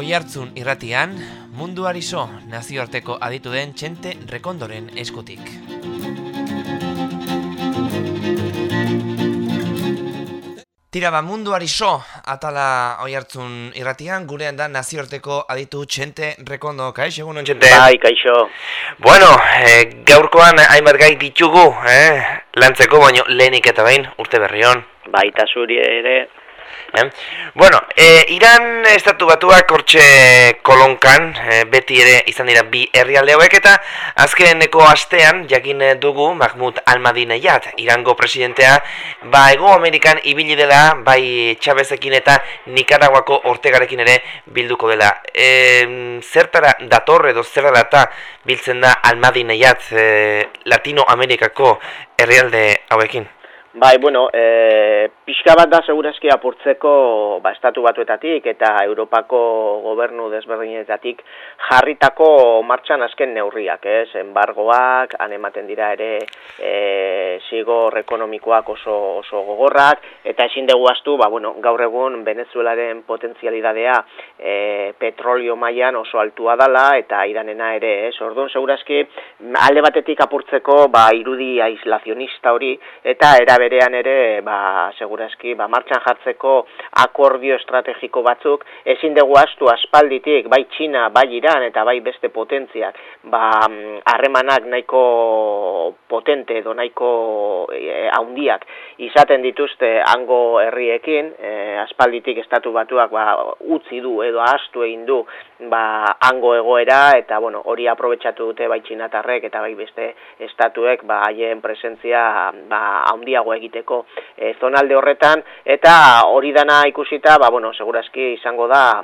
Oihartzun irratian, munduari so nazioarteko aditu den txente rekondoren eskutik. Tira ba, munduari so atala oihartzun irratian, gurean da nazioarteko aditu txente rekondo, kaixo, egun txente? Bai, kaixo. Bueno, e, gaurkoan hainbat gai ditugu, eh? lantzeko, baino lehenik eta behin, urte berrion. Baita zuri ere, Eh? Bueno, e, Iran estatu batuak hortxe kolonkan, e, beti ere izan dira bi herrialde hauek eta azkeneko astean jakin dugu Mahmud Almadinejad, Irango presidentea, ba Ego Amerikan ibili dela, bai Chavezekin eta Nicaraguako Ortegarekin ere bilduko dela. E, zertara dator edo zer eta biltzen da Almadinejad e, Latino Amerikako herrialde hauekin? Bai, bueno, e, pixka bat da segurazki apurtzeko ba, estatu batuetatik eta Europako gobernu desberdinetatik jarritako martxan azken neurriak, ez? Embargoak, han ematen dira ere e, zigor ekonomikoak oso, oso gogorrak, eta ezin dugu astu, ba, bueno, gaur egun Venezuelaren potentzialidadea e, petrolio mailan oso altua dala eta iranena ere, ez? Orduan, segurazki, alde batetik apurtzeko ba, irudi aislazionista hori, eta era berean ere, ba, segurazki, ba, martxan jartzeko akordio estrategiko batzuk, ezin dugu astu aspalditik, bai Txina, bai Iran, eta bai beste potentziak, ba, harremanak nahiko potente edo nahiko e, haundiak izaten dituzte hango herriekin, e, aspalditik estatu batuak ba, utzi du edo astu egin du ba, hango egoera, eta bueno, hori aprobetsatu dute bai txinatarrek eta bai beste estatuek ba, haien presentzia ba, haundiago egiteko. E, zonalde horretan eta hori dana ikusita, ba bueno, segurazki izango da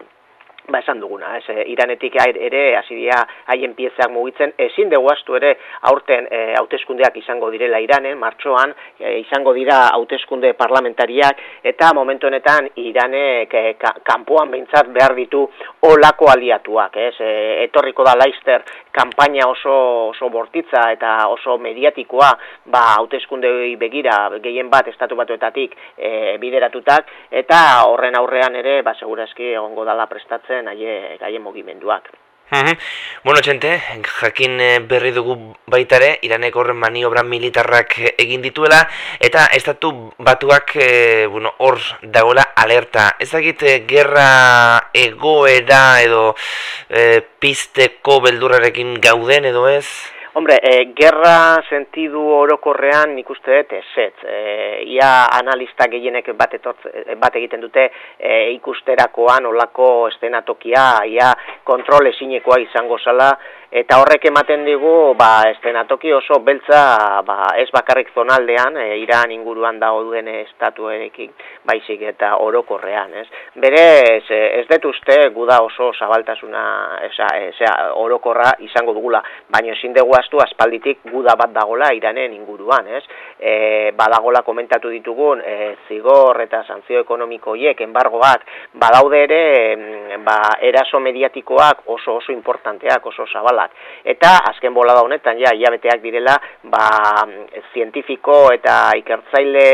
ba esan duguna, ez, e, iranetik ere hasi dira haien piezak mugitzen, ezin dugu astu ere aurten e, hauteskundeak izango direla iranen, martxoan, e, izango dira hauteskunde parlamentariak, eta momentu honetan iranek e, kanpoan behintzat behar ditu olako aliatuak, ez, e, etorriko da Leister kanpaina oso, oso bortitza eta oso mediatikoa, ba, hauteskundei begira, gehien bat estatu batuetatik e, bideratutak, eta horren aurrean ere, ba, segurazki egongo dala prestatzen zen aie gaien mugimenduak. Bueno, txente, jakin eh, berri dugu baitare, iranek horren maniobra militarrak egin dituela, eta estatu batuak, e, bueno, hor dagoela alerta. Ezagit, e, gerra egoera edo e, pisteko beldurrarekin gauden edo ez? Hombre, e, gerra sentidu orokorrean nik uste dut ezetz. E, ia analista gehienek bat, etortz, bat egiten dute e, ikusterakoan olako estenatokia, ia kontrol esinekoa izango zala, eta horrek ematen digu ba estenatoki oso beltza ba, ez bakarrik zonaldean e, iran inguruan dago duen estatuerekin baizik eta orokorrean ez? Bere ez, dut uste guda oso zabaltasuna esa, esa, orokorra izango dugula baina ezin dugu astu aspalditik guda bat dagola iranen inguruan ez? E, badagola komentatu ditugun e, zigor eta sanzio ekonomiko hiek enbargoak badaude ere ba, eraso mediatikoak oso oso importanteak oso zabal Eta azken bolada honetan ja hilabeteak direla, ba zientifiko eta ikertzaile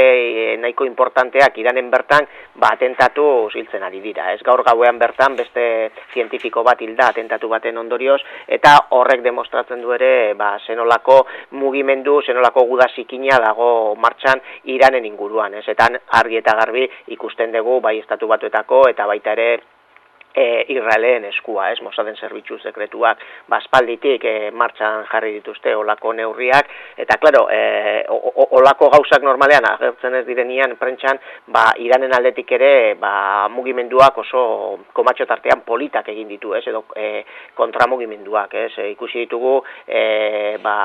eh, nahiko importanteak iranen bertan ba atentatu ziltzen ari dira. Ez gaur gauean bertan beste zientifiko bat hilda atentatu baten ondorioz eta horrek demostratzen du ere ba zenolako mugimendu, zenolako gudasikina dago martxan iranen inguruan, ez? Eta argi eta garbi ikusten dugu bai estatu batuetako eta baita ere e, Israelen eskua, ez, Mossaden zerbitzu sekretuak, baspalditik e, martxan jarri dituzte olako neurriak, eta, klaro, e, olako gauzak normalean, agertzen ez direnian, prentxan, ba, iranen aldetik ere, ba, mugimenduak oso komatxo tartean politak egin ditu, ez, edo e, kontramugimenduak, ez, e, ikusi ditugu, e, ba,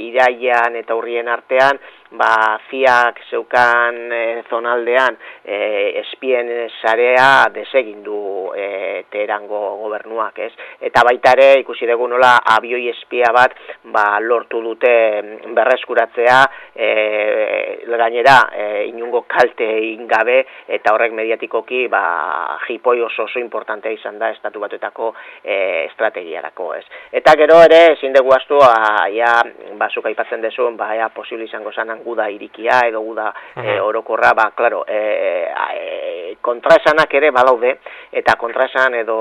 iraian eta hurrien artean, ba, fiak zeukan e, zonaldean e, espien sarea desegindu e, teherango gobernuak, ez? Eta baita ere, ikusi dugu nola, abioi espia bat ba, lortu dute berreskuratzea, e, gainera, e, inungo kalte ingabe, eta horrek mediatikoki, ba, jipoi oso oso importantea izan da, estatu batuetako e, estrategiarako, ez? Eta gero ere, ezin dugu astu, aia, ba, zuka ipatzen dezu, ba, aia, posibil izango zanan guda irikia edo guda e, orokorra, ba, klaro, e, e, kontraesanak ere balaude, eta kontraesan edo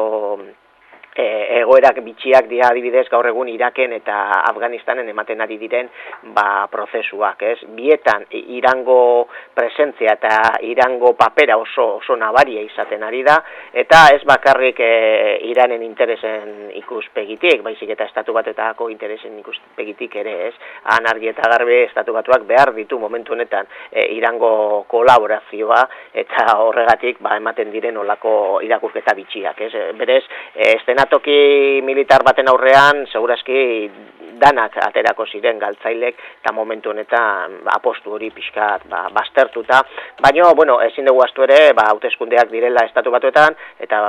e, egoerak bitxiak dira adibidez gaur egun Iraken eta Afganistanen ematen ari diren ba, prozesuak, ez? Bietan Irango presentzia eta Irango papera oso oso nabaria izaten ari da eta ez bakarrik e, Iranen interesen ikuspegitik, baizik eta estatu batetako interesen ikuspegitik ere, ez? Han argi eta garbe estatu batuak behar ditu momentu honetan e, Irango kolaborazioa eta horregatik ba, ematen diren olako irakurketa bitxiak, ez? Berez, e, toki militar baten aurrean, segurazki danak aterako ziren galtzailek, eta momentu honetan ba, apostu hori pixkat ba, bastertuta. Baina, bueno, ezin dugu astu ere, ba, hauteskundeak direla estatu batuetan, eta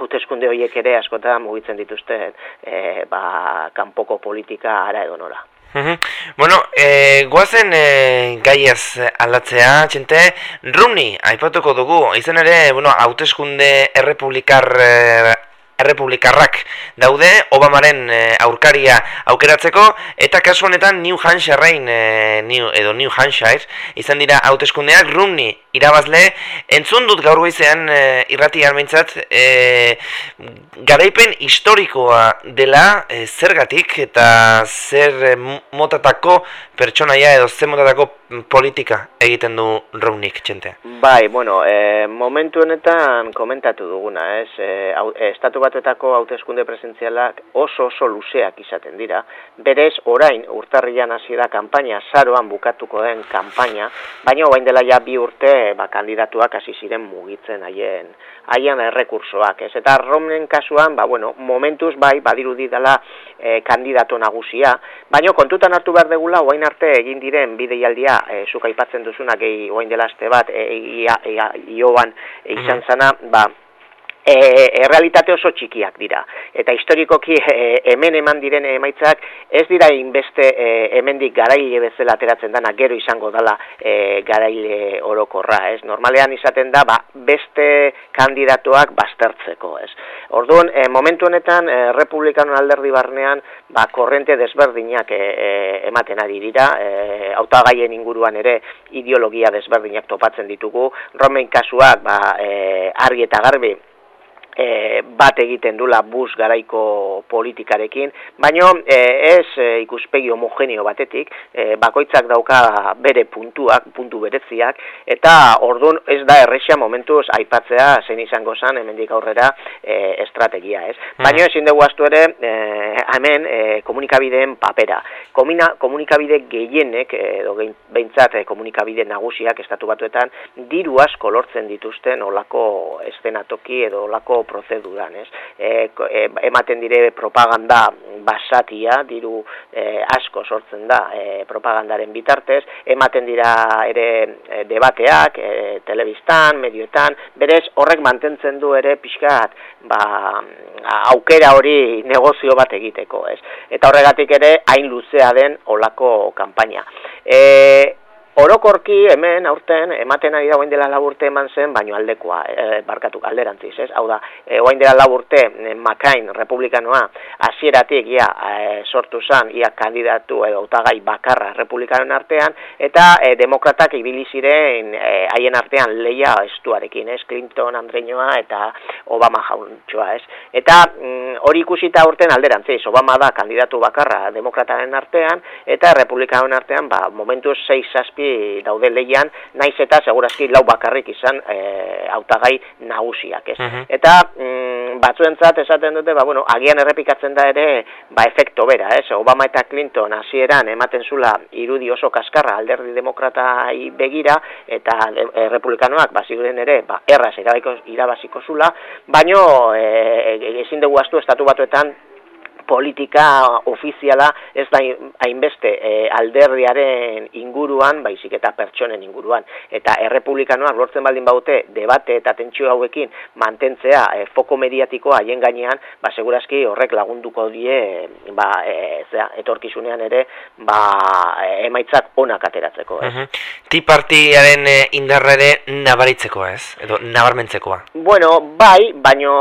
hauteskunde horiek ere askotan mugitzen dituzte e, ba, kanpoko politika ara edo nora. Bueno, e, guazen e, gaiaz aldatzea, txente, Runi, aipatuko dugu, izan ere, bueno, hauteskunde errepublikar e, errepublikarrak daude Obamaren e, aurkaria aukeratzeko eta kasu honetan New Hampshire e, New, edo New Hampshire izan dira hauteskundeak Romney irabazle entzun dut gaur goizean e, irrati harmentzat e, garaipen historikoa dela e, zergatik eta zer motatako pertsonaia edo zer motatako politika egiten du Romneyk txente. Bai, bueno, e, momentu honetan komentatu duguna, ez? E, estatu batuetako hauteskunde presentzialak oso oso luzeak izaten dira. Berez, orain, urtarrian hasi da kanpaina, zaroan bukatuko den kanpaina, baina orain dela ja bi urte ba, kandidatuak hasi ziren mugitzen haien haien errekursoak, ez? Eta Romnen kasuan, ba, bueno, momentuz bai, badirudi dela e, kandidato nagusia, baina kontutan hartu behar degula, oain arte egin diren bideialdia, e, zuka ipatzen duzunak, e, oain dela azte bat, e, ia, ia, ioan izan zana, ba, e, errealitate oso txikiak dira. Eta historikoki e, hemen eman diren emaitzak ez dira inbeste e, hemendik garaile bezala ateratzen dana gero izango dala e, garaile orokorra, ez? Normalean izaten da, ba, beste kandidatuak baztertzeko, ez? Orduan, e, momentu honetan, e, republikanon alderdi barnean, ba, korrente desberdinak e, e, ematen ari dira, e, autagaien inguruan ere ideologia desberdinak topatzen ditugu, romen kasuak, ba, e, argi eta garbi, e, bat egiten dula bus garaiko politikarekin, baino e, ez e, ikuspegi homogenio batetik, e, bakoitzak dauka bere puntuak, puntu bereziak, eta orduan ez da errexia momentuz aipatzea zen izango zen hemendik aurrera e, estrategia, ez? Hmm. Baino ezin dugu astu ere, e, hemen e, komunikabideen papera. Komina, komunikabide gehienek, edo behintzat komunikabide nagusiak estatu batuetan, diru asko lortzen dituzten olako estenatoki edo olako prozeduran, ez? E, e, ematen dire propaganda basatia, diru e, asko sortzen da e, propagandaren bitartez, ematen dira ere e, debateak, e, telebistan, medioetan, berez horrek mantentzen du ere pixkat, ba, aukera hori negozio bat egiteko, ez? Eta horregatik ere hain luzea den olako kanpaina. E, Orokorki hemen aurten ematen ari da orain dela urte eman zen baino aldekoa e, barkatu alderantziz, ez? Hau da, e, orain dela urte e, Makain republikanoa hasieratik ia e, sortu zen ia kandidatu edo hautagai bakarra republikanoen artean eta e, demokratak ibili ziren e, haien artean leia estuarekin, ez? Clinton, Andreñoa eta Obama jauntxoa, ez? Eta mm, hori ikusita urten alderantziz, Obama da kandidatu bakarra demokrataren artean eta republikanoen artean ba momentu 6 7 daude leian, naiz eta segurazki lau bakarrik izan e, hautagai nagusiak, ez. Mhm. Eta mm, batzuentzat esaten dute, ba, bueno, agian errepikatzen da ere, ba, efekto bera, ez. Obama eta Clinton hasieran ematen zula irudi oso kaskarra alderdi demokratai begira, eta e, republikanoak, ba, ere, ba, erraz irabaziko zula, baino e, ezin dugu astu estatu batuetan politika ofiziala ez da hainbeste e, alderdiaren inguruan, baizik eta pertsonen inguruan. Eta errepublikanoak lortzen baldin baute debate eta tentsio hauekin mantentzea e, foko mediatikoa haien gainean, ba, segurazki horrek lagunduko die ba, e, zera, etorkizunean ere ba, emaitzak onak ateratzeko. Ez? Uh Ti partiaren indarrere nabaritzeko ez? Edo nabarmentzekoa? Bueno, bai, baino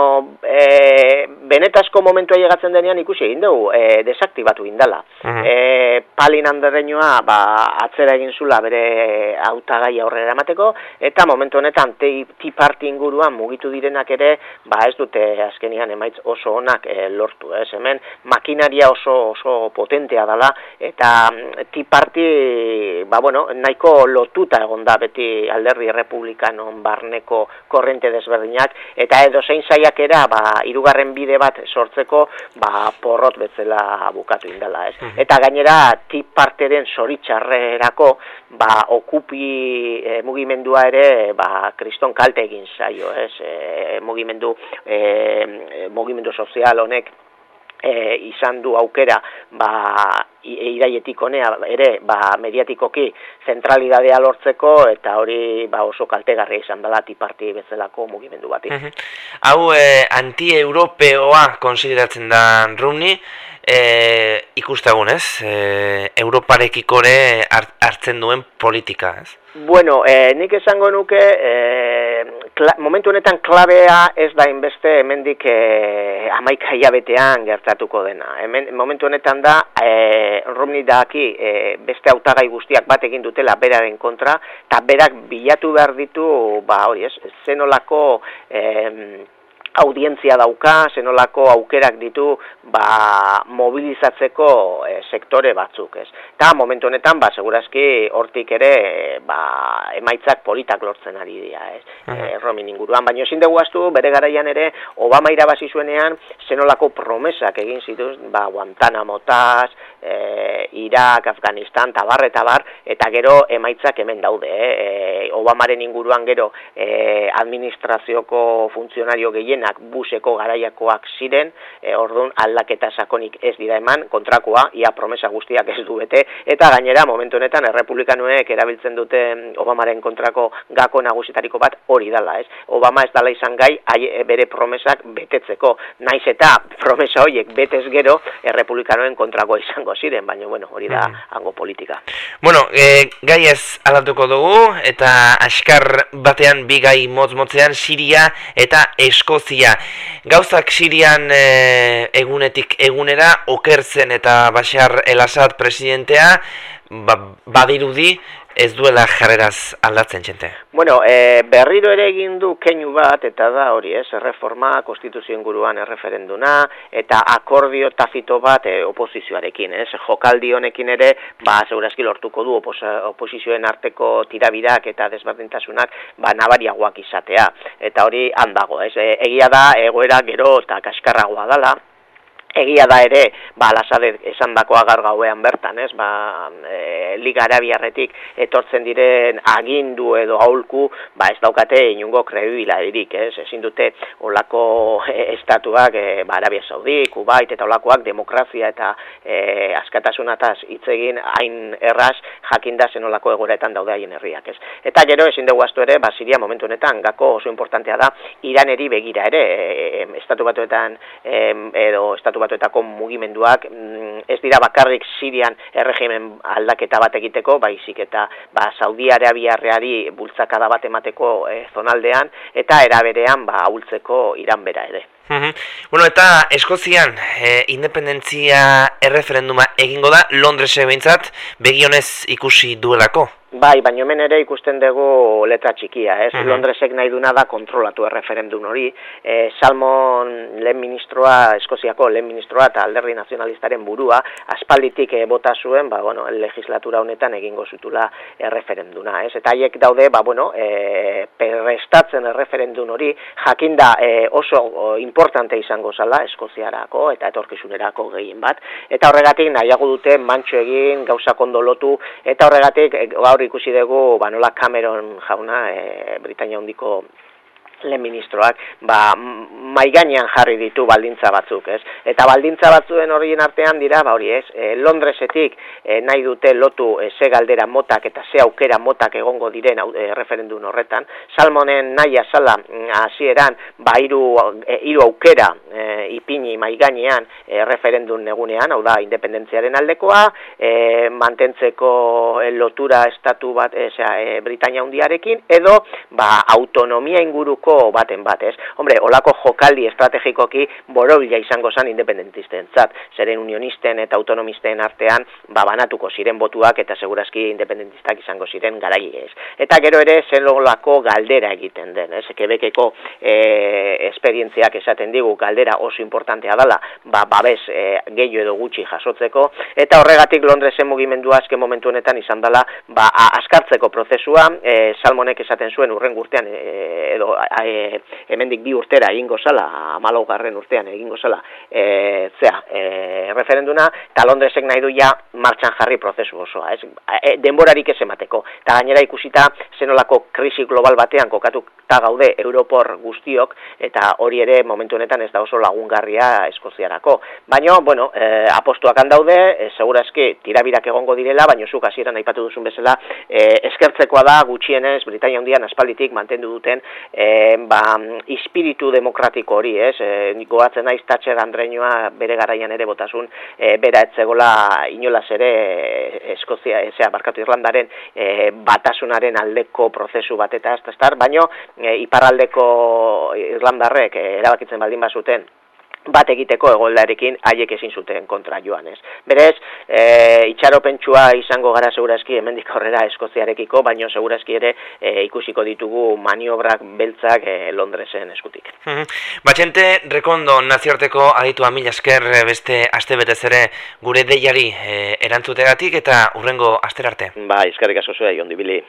e, benetazko momentua llegatzen denean ikusi egin dugu, e, desaktibatu indala. Uh e, palin handerreinoa, ba, atzera egin zula bere hautagai aurrera emateko, eta momentu honetan ti parti inguruan mugitu direnak ere, ba, ez dute azkenian emaitz oso onak e, lortu, ez? Hemen makinaria oso oso potentea dela, eta mm, ti parti, ba, bueno, nahiko lotuta egon da beti alderri republikanon barneko korrente desberdinak, eta edo zein zaiakera, ba, irugarren bide bat sortzeko, ba, porrot betzela bukatu indela, ez? Eta gainera, tip parteren zoritxarrerako, ba, okupi e, mugimendua ere, ba, kriston kalte egin zaio, ez? E, mugimendu, e, mugimendu sozial honek, e, izan du aukera ba, iraietik honea ere ba, mediatikoki zentralidadea lortzeko eta hori ba, oso kaltegarria izan dela tiparti bezalako mugimendu bati. Hau e, anti-europeoa konsideratzen da Rumi, e, ikustagun ez, e, Europarekikore hartzen duen politika ez? Bueno, e, nik esango nuke, e, momentu honetan klabea ez da inbeste hemendik e, amaika hilabetean gertatuko dena. Hemen, momentu honetan da, e, Romney daki e, beste hautagai guztiak bat egin dutela beraren kontra, eta berak bilatu behar ditu, ba hori ez, zenolako... E, audientzia dauka, zenolako aukerak ditu ba, mobilizatzeko e, sektore batzuk, ez. Eta momentu honetan, ba, segurazki hortik ere ba, emaitzak politak lortzen ari dira, ez. E, Romin inguruan, baina ezin dugu astu, bere garaian ere, Obama irabazi zuenean, zenolako promesak egin zituz, ba, Guantanamo taz, e, Irak, Afganistan, tabar eta bar, eta gero emaitzak hemen daude, eh? Obamaren inguruan gero e, administrazioko funtzionario gehien buseko garaiakoak ziren, e, orduan aldaketa sakonik ez dira eman, kontrakoa, ia promesa guztiak ez du bete, eta gainera, momentu honetan, errepublikanoek erabiltzen dute Obamaren kontrako gako nagusitariko bat hori dala, ez? Obama ez dala izan gai, e, bere promesak betetzeko, naiz eta promesa horiek betez gero, errepublikanoen kontrako izango ziren, baina, bueno, hori da mm. hango politika. Bueno, e, gai ez alatuko dugu, eta askar batean bigai motz-motzean Siria eta Eskozia. Gauzak Sirian e, egunetik egunera okertzen eta Bashar el-Assad presidentea ba, badirudi ez duela jarreraz aldatzen txente. Bueno, e, berriro ere egin du keinu bat, eta da hori ez, erreforma, konstituzioen guruan erreferenduna, eta akordio tafito bat e, oposizioarekin, ez, jokaldi honekin ere, ba, segurazki lortuko du opos, oposizioen arteko tirabirak eta desberdintasunak, ba, nabariagoak izatea, eta hori handago, ez, e, egia da, egoera gero eta kaskarragoa dala, Egia da ere, ba, lasade esan dakoa gauean bertan, ez, ba, e, Liga Arabiarretik etortzen diren agindu edo aulku, ba, ez daukate inungo kredibila dirik, ez, ezin dute olako e, estatuak, e, ba, Arabia Saudi, Kubait eta olakoak demokrazia eta e, askatasunataz itzegin hain erraz jakinda zen olako egoretan daude haien herriak, ez. Eta gero, ezin dugu astu ere, ba, Siria momentu honetan, gako oso importantea da, iraneri begira ere, e, estatu batuetan, e, edo estatu batuetako mugimenduak mm, ez dira bakarrik Sirian erregimen aldaketa bat egiteko, baizik eta ba, Saudi Arabiarreari bultzakada bat emateko e, zonaldean, eta eraberean ba, ahultzeko iran bera ere. Bueno, eta Eskozian e, independentzia erreferenduma egingo da Londrese behintzat begionez ikusi duelako? Bai, baina hemen ere ikusten dugu letra txikia, ez? Mhm. Londresek nahi duna da kontrolatu erreferendun hori. E, Salmon lehen ministroa, Eskoziako lehen ministroa eta alderri nazionalistaren burua, aspalditik e, bota zuen, ba, bueno, legislatura honetan egingo zutula erreferenduna, ez? Eta haiek daude, ba, bueno, e, perrestatzen erreferendun hori, jakinda e, oso importante izango zala Eskoziarako eta etorkizunerako gehien bat. Eta horregatik nahiago dute mantxo egin, gauza kondolotu, eta horregatik gaur ikusi dugu ba nola Cameron jauna e, Britania hondiko lehen ministroak, ba, maiganean jarri ditu baldintza batzuk, ez? Eta baldintza batzuen horien artean dira, ba hori ez, e, Londresetik e, nahi dute lotu e, ze galdera motak eta ze aukera motak egongo diren e, referendun horretan. Salmonen nahi azala mm, hasieran ba hiru e, aukera e, ipini maiganean e, referendun negunean, hau da, independentziaren aldekoa, e, mantentzeko lotura estatu bat, e, Britania hundiarekin, edo ba, autonomia inguru inguruko baten bat, ez? Hombre, olako jokaldi estrategikoki borobila izango zan independentisten zat, zeren unionisten eta autonomisten artean ba, banatuko ziren botuak eta segurazki independentistak izango ziren garai ez. Eta gero ere zen logolako galdera egiten den, ez? Kebekeko e, esperientziak esaten digu galdera oso importantea dala, ba, babes e, gehiago edo gutxi jasotzeko, eta horregatik Londresen mugimendua azken momentu honetan izan dela ba, askartzeko prozesua, e, salmonek esaten zuen urren urtean e, edo e, hemendik bi urtera egingo zala, amalaugarren urtean egingo zala, e, zea, e, referenduna, eta Londresek nahi du ja martxan jarri prozesu osoa, ez? E, denborarik ez emateko, eta gainera ikusita zenolako krisi global batean kokatu ta gaude Europor guztiok, eta hori ere momentu honetan ez da oso lagungarria eskoziarako. Baina, bueno, e, apostuak handaude, e, segurazki tirabirak egongo direla, baina zuk hasieran aipatu duzun bezala, e, eskertzekoa da gutxienez Britania hundian aspalditik mantendu duten e, ba, ispiritu demokratiko hori, ez? E, goatzen naiz Thatcher Andreinoa bere garaian ere botasun e, bera etzegola inolaz ere Eskozia, ezea, barkatu Irlandaren e, batasunaren aldeko prozesu bat eta ez baino e, iparraldeko Irlandarrek e, erabakitzen baldin bazuten bat egiteko egoildarekin haiek ezin zuten kontra joan ez. Berez, e, itxaropentsua izango gara segurazki hemendik aurrera Eskoziarekiko, baino segurazki ere e, ikusiko ditugu maniobrak beltzak e, Londresen eskutik. Batxente, rekondo naziarteko aditu mila esker beste aste betez ere gure deiari e, erantzutegatik eta urrengo asterarte. Ba, eskerrik asko zuen, jondi bili.